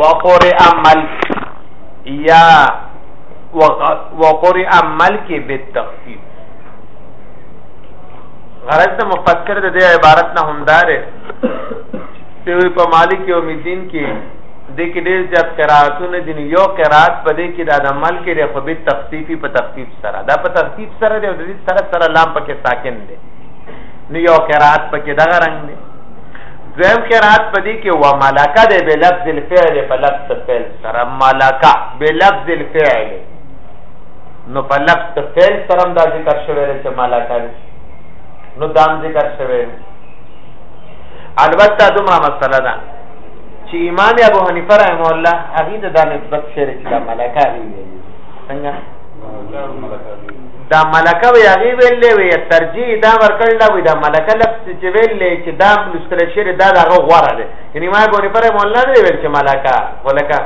وقرئ ملک یا وقرئ ملک بالتخفیف غرض د مفسر د دې عبارت نه همدار چې وی په مالک یوم الدین کې د کې ډېر زیات قراتونه دي یو قرات په دې کې د عمل کې د خو به تخفیفی په تخفیف سره دا په تخفیف سره د دې سره سره لام پکې ساکن دی نو یو قرات پکې دغه رنگ دی دویم قرات پدې کې و ملکه دې به لفظ الفعل په لفظ فعل سره ملکه به لفظ الفعل نو په لفظ فعل سره دا ذکر شوی دی چې ملکه نو دام ذکر شوی دی البته دومره مسله ده چې امام ابو حنیفه رحم الله هغه د نسبت شری چې ملکه دی څنګه دا ملکه وی هغه ویلې وی ترجیح دا ورکړل دا وی دا ملکه لفظ چې ویلې چې دا لستر شیر دا دغه غوړه ده یعنی ما ګوري پر مولا نه ویل چې ملکه ولکه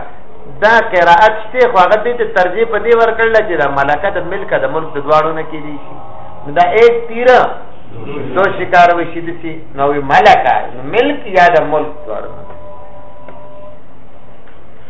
دا قرائت شته خو هغه دې ته ترجیح په دې ورکړل چې دا ملکه د ملک د ملک د دواړو نه کېدی شي دا ایک تیر دو شکار وشي د سي نو ملکه ملک یا د ملک دواړو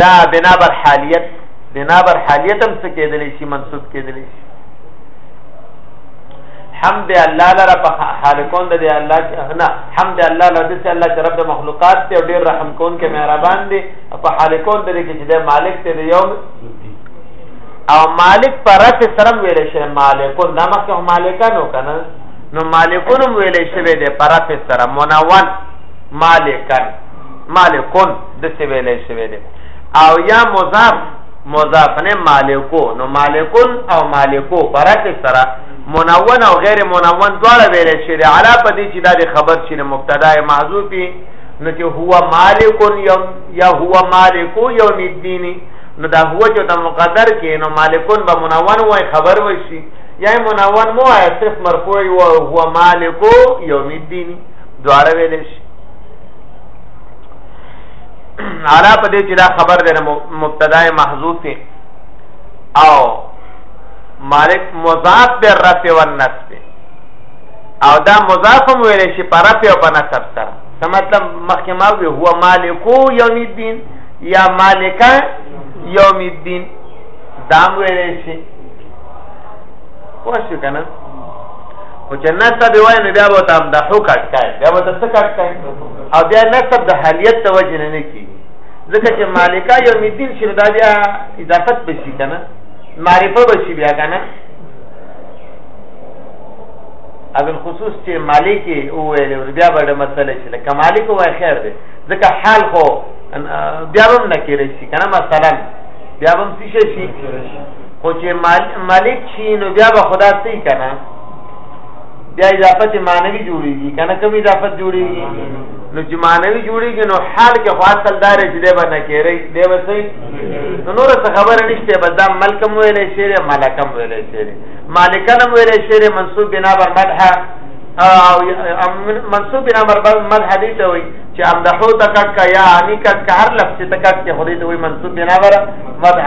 دا بنا بر حالیت بنا بر حالیت هم څه کېدلی شي منصوب کېدلی شي حمد الله لره په حال کون د الله نه حمد الله لره د الله چې رب مخلوقات ته ډېر رحم کون کې مهربان دی په حال کون د کې چې د مالک ته دی یوم او مالک پر رف سرم ویل شي مالکون دا مخکې مالکانو کنه نو مالکون ویل شي د پر رف سره منون مالکان مالکون د څه ویلې شوی دی او یا مضاف مضاف نه مالکو نو مالکون او مالکو فرق سره منون او غیر منون دواړه ویلې شي د علا په دې چې دا د خبر چې مبتدا محذوفي نو چې هو مالکون یوم یا هو مالکو یوم الدین نو دا هو چې د مقدر کې نو مالکون به منون وای خبر وشي یا منون مو صرف مرفوع او هو مالکو یوم الدین دواړه ویلې شي علا په دې چې دا خبر دی مبتدا محذوف او مالک مضاف به رفع و نصب او دا مضاف هم ویل شي پر رفع او پر نصب سره څه مطلب مخکې ما وی هو مالکو یوم الدین یا مالکا یوم الدین دا ویل شي پوه شو کنه خو چې نسب یې وای نو بیا به ته هم د حو کټ کای بیا به ته څه کټ کای او بیا نسب د حالیت ته وجه نه کېږي ځکه چې مالکا یوم الدین شي دا بیا اضافت به شي که نه معرفه به شي بیا که نه او بالخصوص چې مالک وویل او بیا به د مسله شي لکه مالک وای خیر دی ځکه حال خو بیا هم نه کېدای شي که نه مثلا بیا به هم څه شي خو چې ملک شي نو بیا به خدا سي کنه بیا اضافت معنوي جوړيږي کنه کوم اضافت جوړيږي نو چې معنوي جوړيږي نو حال کې خو اصل دار چې دی باندې کېری دی وسې نو نور څه خبره نشته بس دا ملکم ویلې شعر ملکم ویلې شعر مالکنم ویلې شعر منصوب بنا بر مدح او منصوب بنا بر مدح دي ته وي چې امدحو تکک یا انیکک هر لفظ تکک خو دې ته وي منصوب بنا بر مدح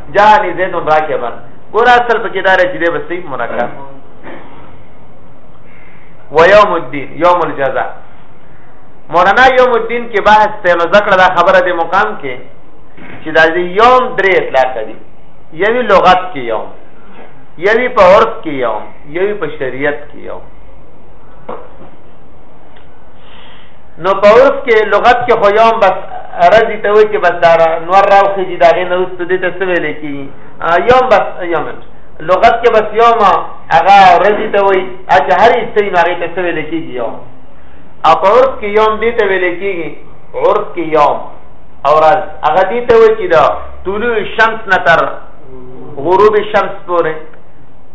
جالی زید راکبن ګور اصل په کې دار چې دې بسې مرکب و یوم الدین یوم الجزاء مولانا یوم الدین کې بحث ته نو ذکر دا خبره دې مقام کې چې دا یوم درې اطلاق دي یوی لغت کې یوم یوی په عرف کې یوم یوی په شریعت کې یوم نو په عرف کې لغت کې خو یوم بس رضی ته وایي چې بس دا نور راو خېږي دا غي نه وست دې ته څه ویل کی یوم بس یوم لغت کې بس یوم هغه رضی ته وایي چې هر استین هغه ته څه ویل کیږي یوم او په عرف کې یوم دې ته ویل کیږي عرف کې یوم او راز هغه دې ته وایي چې دا طلوع شمس نه تر غروب شمس پورې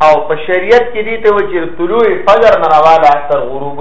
او په شریعت کې دې ته وایي چې طلوع فجر نه راواله تر غروب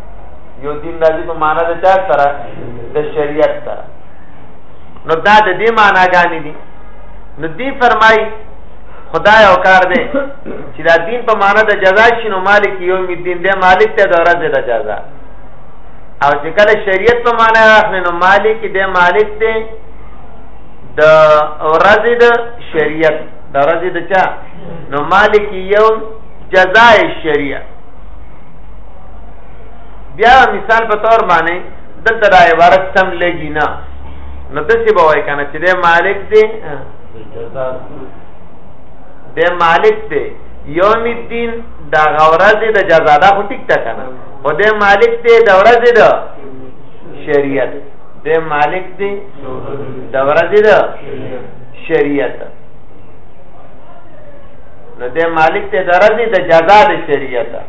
یو دین راځي په معنا د چا سره د شریعت سره نو دا د دې معنا غانې دي نو دی فرمای خدای او کار دی چې دا دین په معنا د جزا شینو مالک یوم الدین دی مالک ته د ورځې د جزا او چې کله شریعت په معنا اخلي نو مالک دی مالک دی د ورځې د شریعت د ورځې د چا نو مالک یوم جزاء الشریعه بیا مثال په تور باندې دلته دا عبارت سم لګی نه نو دسی به وای کنه چې د مالک دی د مالک دی یوم الدین دا غورز د جزا دا خو ټیک تا کنه او د مالک دی د ورځ د شریعت د مالک دی د ورځ د شریعت نو د مالک ته درځي د جزا د شریعت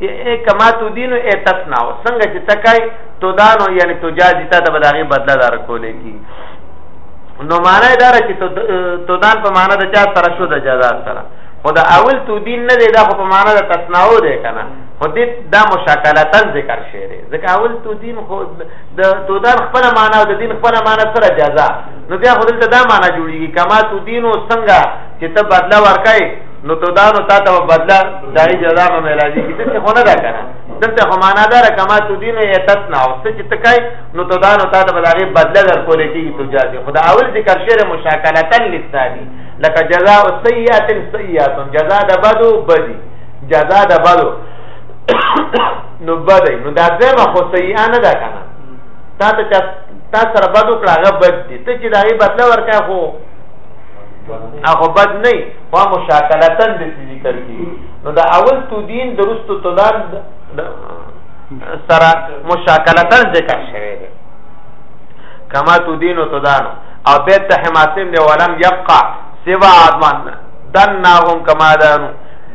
ای کما تو دینو ای تصنع څنګه چې تکای تو دانو یعنی تو جاجی تا د بداغي بدله دار کولې کی نو معنی دا چې تو دان په معنی د چا سره شو د جزا سره خدا اول تو دین نه دی دا خو په معنی د تصنع دی کنه خو دې دا مشاکلتن ذکر شعر دی ځکه اول تو دین خو د تو دان خپل معنی او د دین خپل معنی سره جزا نو بیا خو دلته دا معنی جوړیږي کما تو دین او څنګه چې ته بدلا ورکای نو تو دا نو تا ته بدلا دای جزا به ملاجی کی ته خو نه دا کنه دلته خو معنا دار کما تو دین یتسنا او څه چې تکای نو تو دا نو تا ته بدغه بدلا در کول کیږي تو جازي خدا اول ذکر شعر مشاکلتا لسانی لکه جزاء سیئات سیئات جزاء د بدو بدی جزاء د بدو نو بدی نو دا زما خو سیئه نه ده کنه تا ته تا سره بدو کړه غبد دي ته چې دا یې بدلا ورکای خو هغه بد نه خو مشاکلتن د ذکر کی نو دا اول تو دین درستو تدان سره مشاکلتن ذکر شوی دی کما تو دین او تدان او بیت حماسم دی ولم یبقى سوا عدمان دناهم کما دانو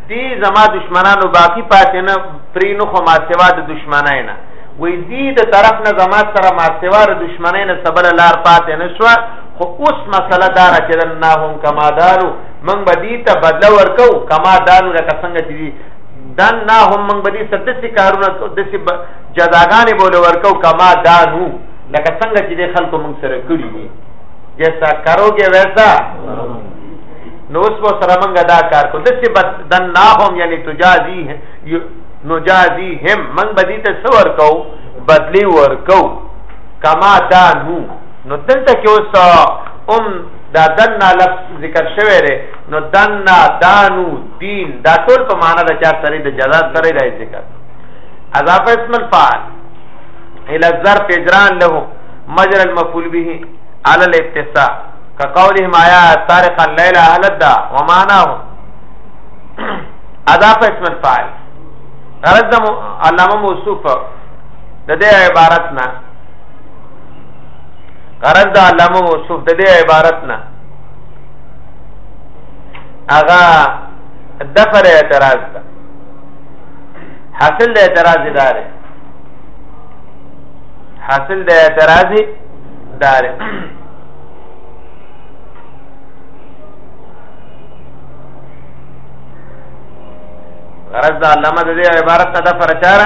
دی زما دشمنانو باقی پاتې نه پرینو خو ما سوا د دشمنای نه وې دی د طرف نه زما سره ما سوا د دشمنای نه سبل لار پاتې نه شو خو اوس مسله دا را چې نه هم کما دالو موږ به دې ته بدل ورکو کما دالو لکه څنګه چې دي دن نه هم موږ به دې سدسي کارونه دسي جزاګانې بول ورکو کما دانو لکه څنګه چې دې خلکو موږ سره کړی دي جیسا کروګه ویسا نو اوس به سره موږ دا کار کو دسي دن نه هم یعنی تجازي نجازي هم موږ به دې ته څور کو بدلی ورکو کما دانو نو دلته کې اوس ام دا دنا لفظ ذکر شوی دی نو دنا دانو دین دا ټول په معنا د چا سره د جزاء سره دی ذکر اضافه اسم الفاعل الى الظرف اجران له مجرى المفعول به على الاتساع كقولهم آيا طارق الليل اهل الدا ومعناه اضافه اسم الفاعل غرض علامه موصوف د دې عبارت نه قرض د علامه موصوف د دې عبارت نه اغا دفر اعتراض ده حاصل د اعتراض داره حاصل د اعتراض داره غرض د علامه د دې عبارت نه د فرچاره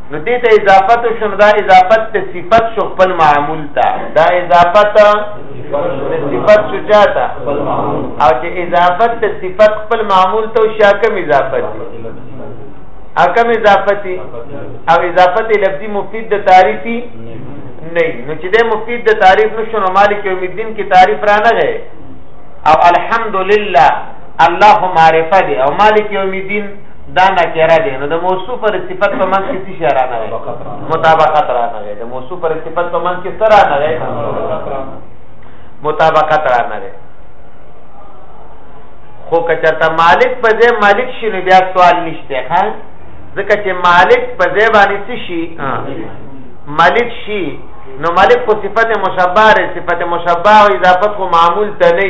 نو دې ته اضافت شو نو دا اضافت ته صفت شو خپل معمول ته دا اضافت ته صفت شو چاته او چې اضافت ته صفت خپل معمول ته شاکم اضافت اکم اضافتی او اضافت لفظی مفید د تعریفی نه نو چې د مفید د تعریف نشو نو مالک یوم الدین کی تعریف را نه غي او الحمدلله الله معرفه دی او مالک یوم الدین دا نکره دی نو د موصوف پر صفت په منځ کې څه شی را نه وي مطابقت را نه وي د موصوف پر صفت په منځ کې څه را نه وي مطابقت را نه وي خو کچرته مالک په ځای مالک شي نو بیا سوال نشته ها ځکه چې مالک په ځای باندې څه شي مالک شي نو مالک خو صفت مشبه صفت مشبه او اضافت خو معمول ته نه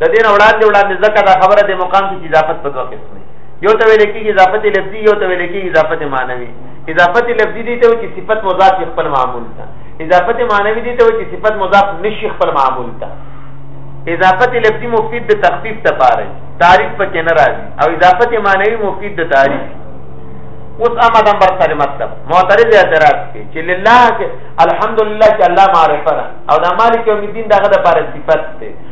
د دې وړاندې وړاندې ځکه دا خبره د مقام کې اضافت په دوه قسم یو ته ویل کېږي اضافت لفظي یو ته ویل کېږي اضافت معنوي اضافت لفظي دي ته چې صفت مضاف خپل معمول ته اضافت معنوي دي ته چې صفت مضاف نشي خپل معمول ته اضافت لفظي مفید د تخفیف ته پاره تعریف پکې نه راځي او اضافت معنوي مفید د تعریف اوس احمد امبر سره مطلب معترض اعتراض کوي چې لله الحمدلله چې الله معرفه او د مالک یوم الدین دغه د پاره صفت ده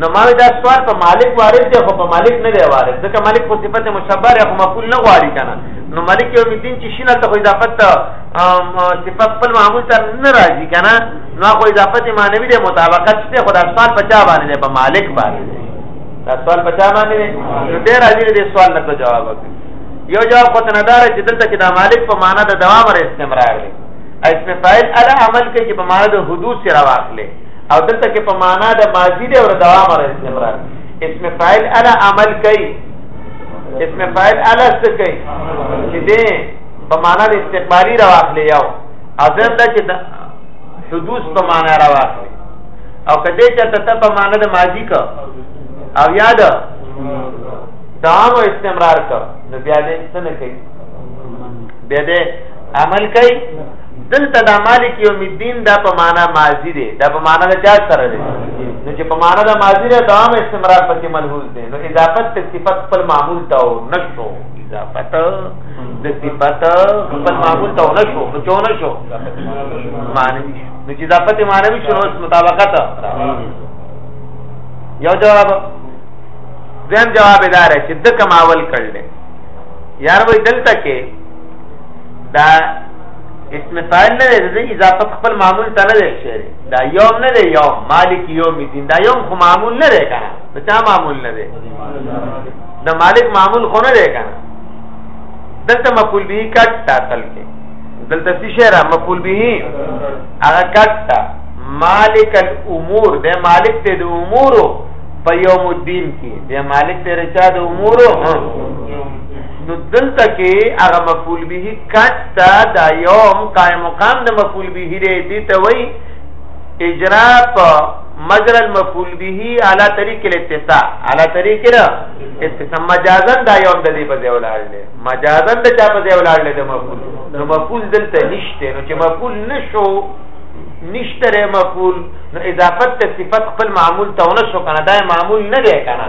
نو ما دا سوال په مالک وارد دی خو په مالک نه دی وارد ځکه مالک خو صفت مشبه دی خو مفعول نه غواړي کنه نو مالک یوم الدین چې شینه ته خو اضافت ته صفت خپل معمول ته نه راځي کنه نو خو اضافت معنوي دی مطابقت شته خو دا سوال په چا باندې دی په مالک باندې دی دا سوال په چا باندې دی نو ډېر راځي دې سوال نه جواب وکړي یو جواب خو تندار چې دلته کې دا مالک په معنا د دوام او استمرار دی اسم فاعل الا عمل کې چې په معنا د حدوث سره واخلې او دلته کې په معنا د ماضی دی او د دوام را استمرار اسم فاعل الا عمل کوي اسم فاعل الا څه کوي چې دې په معنا د استقبالی را واخلې یو اذن دا چې حدوث په معنا را واخلې او کدی چې ته په معنا د ماضی کا او یاد دوام او استمرار کا نو بیا دې څه نه کوي بیا دې عمل کوي دلته دا مالک یوم الدین دا په معنا ماضی دی دا په معنا د چا سره دی نو چې په معنا د ماضی دی دا هم استمرار پکې ملحوظ دی نو اضافت ته صفت خپل معمول ته او نشو اضافت د صفت خپل معمول ته او نشو نو چو نشو معنی نو چې اضافت معنی وي شنو مطابقت یو جواب دیم جواب دار چې د کماول کړل یار وای دلته کې دا اسم فاعل نه دی د اضافت خپل معمول ته نه دی شعر دا یوم نه دی یوم مالک یوم الدین دا یوم خو معمول نه دی کنه دا چا معمول نه دی دا مالک معمول خو نه دی کنه دلته مفعول به کټ تا تل کې دلته څه شعر مفعول به هغه کټ تا مالک الامور د مالک ته د امورو په یوم الدین کې د مالک ته رچا د امورو نو دلته کې هغه مفعول به کټه دا یوم قائم مقام د مفعول به لري دي ته وای اجرا په مجرى المفعول به على طريق الاتساع على طريق الاتساع مجازا دا یوم د دې په ځای ولاړل مجازا د چا په ځای ولاړل د مفعول نو مفعول دلته نشته نو چې مفعول نشو نشتره مفعول نو اضافت ته صفت خپل معمول ته ونشو کنه دا معمول نه دی کنه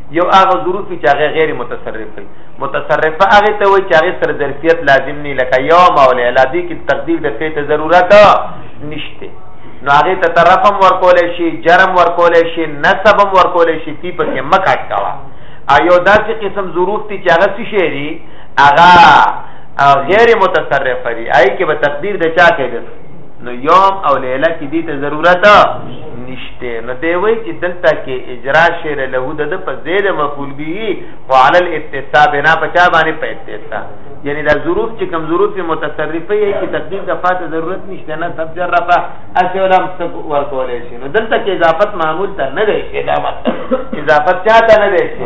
یو هغه ظروف چې هغه غیر متصرف وي متصرف هغه ته وي چې هغه سره ظرفیت لازم نه لکه یو مول الهدی کې تقدیر د فیت ضرورت نشته نو هغه ته طرفم ورکول شي جرم ورکول شي نسبم ورکول شي تی په کې مکه کاوه ایو داسې قسم ظروف دي چې هغه څه شي دي هغه غیر متصرف دي آی کې به تقدیر د چا کې ده نو یوم او لیله کې دې ته ضرورت نشته نو دی وای چې دلته کې اجرا شعر له د د په زید مفعول به او علی الاتصاب نه پچا باندې په اتصاب یعنی دا ظروف چې کم ظروف متصرفه یې کې تقدیم د فات ضرورت نشته نه سب جرفه اسی علم سب ورکولې شي نو دلته کې اضافت معمول ته نه دی شي دا مطلب اضافت چاته نه دی شي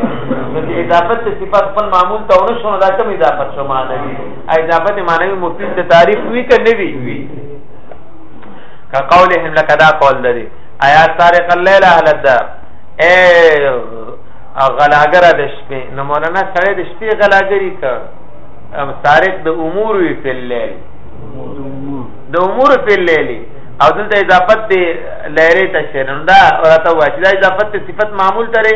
نو اضافت صفات خپل معمول ته ونه شو دا کوم اضافت شو معنی اضافت معنوي مفید د تعریف وی ک نه وی وی ک قولهم لک دا قول لري ایا سارق الليل اهل الدار اے غلاګر د شپې نو مولانا سره د شپې غلاګری ک ام سارق د امور وی په لیل د امور په لیل او دلته اضافت دی لیری تشریح دا ورته واجب اضافت صفت معمول ترې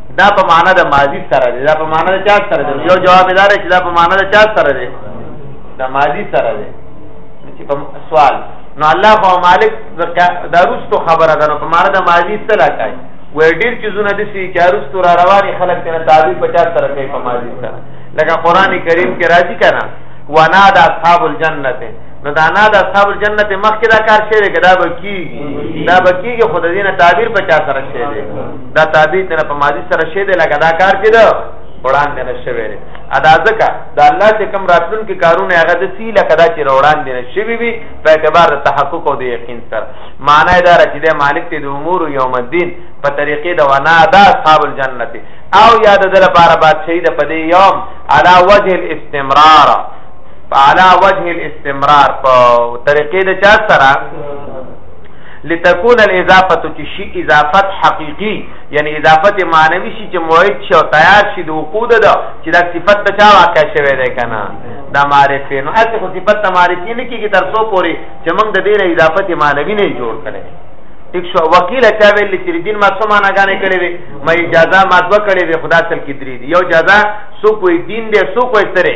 دا په معنا د ماضی سره دی دا په معنا د چا سره دی یو جواب دار چې دا په معنا د چا سره دی د ماضی سره دی چې په سوال نو الله او مالک دا روستو خبره ده نو په معنا د ماضی سره کوي وې ډیر چې زونه د سې چارستو را رواني خلک ته تعبیر 50 سره کوي په ماضی سره لکه قران کریم کې راځي کنه وانا د اصحاب الجنه نو دا نه د اصحاب الجنت مخکې دا کار شوی کدا به کیږي دا به کیږي خدای دې نه تعبیر په چا سره شوی دا تابع ته په ماضی سره شی دی لکه دا کار چې ده وړاندې نه شوی دی ادا ځکه دا الله چې کوم راتلون کې کارونه هغه د سی لکه دا چې وړاندې نه شوی وي په اعتبار د تحقق او د یقین سره معنی دا چې د مالک ته د امور یوم الدین په طریقې د ونا دا اصحاب الجنت او یاد د لپاره بعد شهید په دې یوم علا وجه الاستمرار علا وجه الاستمرار په طریقې د چا سره لتكون الاضافه چې شي اضافت حقيقي یعنی اضافت معنوي شي چې موعد شي او تیار شي د وقود ده چې دا صفت د چا واقع شوی دی کنه دا معرفه نو اصل خو صفت ته معرفي نه کیږي تر څو پوري چې موږ د دې اضافت معنوي نه جوړ کړي ټیک شو وکیل چا ویل چې دین ما څه معنا غانې کړې وي مې اجازه ما دوه کړې وي خدا سره کې درې یو جزا سو کوئی دین دې سو کوئی سره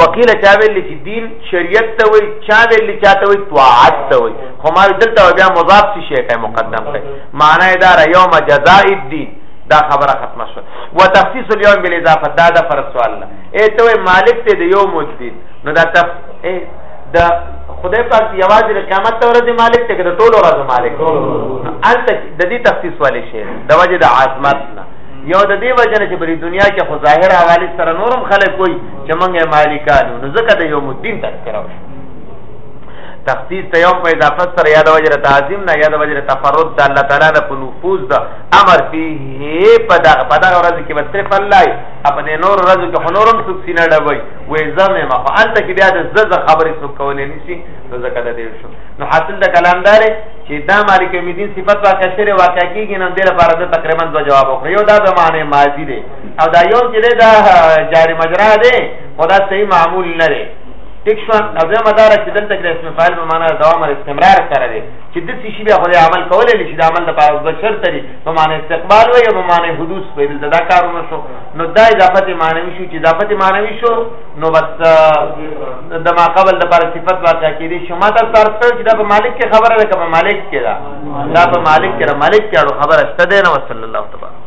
وکیل چا ویل چې دین شریعت ته وای چا ویل چاته وای طاعت ته وای خو ما دلته بیا مضاف څه شی ته مقدم کړي معنی دا را یوم جزاء الدین دا خبره ختمه شو وتخصیص اليوم بالاضافه دا د فرض سوال نه اې ته مالک ته د یوم الدین نو دا تف دا خدای پاک یوازې د قیامت ته ورځ مالک ته د ټولو ورځو مالک دی الته د دې تخصیص والے شی د وجه د عظمت نه یو د دې وجنه چې بری دنیا کې خو ظاهر حواله سره نورم خلک کوئی چې مونږه مالکانو نو ځکه د یوم الدین تذکرہ وشو تخصیص ته یوم په اضافه سره یاد وجره تعظیم نه یاد وجره تفرد د الله تعالی نه په نفوذ د امر فيه په دغه په دغه ورځ کې بصرف الله په دې نور ورځ کې هنورم څوک سینه ډبوي وې زمه ما فعلت کې بیا د زړه خبرې څوک کولې نشي نو ځکه د دې شو نو حاصل د کلام دارې چې دا مالک یوم الدین صفت واقع شری واقع کیږي نو دغه لپاره د تقریبا دوه جواب وکړ یو دا د معنی ماضی دی او دا یو چې دا جاری مجرا دی خدا صحیح معمول نه دی ټیک شو او دا مدار چې دلته کې اسم فاعل په معنا دوام او استمرار سره دی چې د څه شی به خو عمل کولای شي د عمل لپاره د شرط لري په معنی استقبال وي او په معنی حدوث په دې دا کارونه شو نو دا اضافه معنوي شو چې اضافه معنوي شو نو بس د ما قبل د پر صفت واقع کیږي شو ما دا تاسو ته چې دا په مالک کې خبره ده کوم مالک کې دا دا په مالک کې مالک کې اړو خبره شته ده نو صلی الله تعالی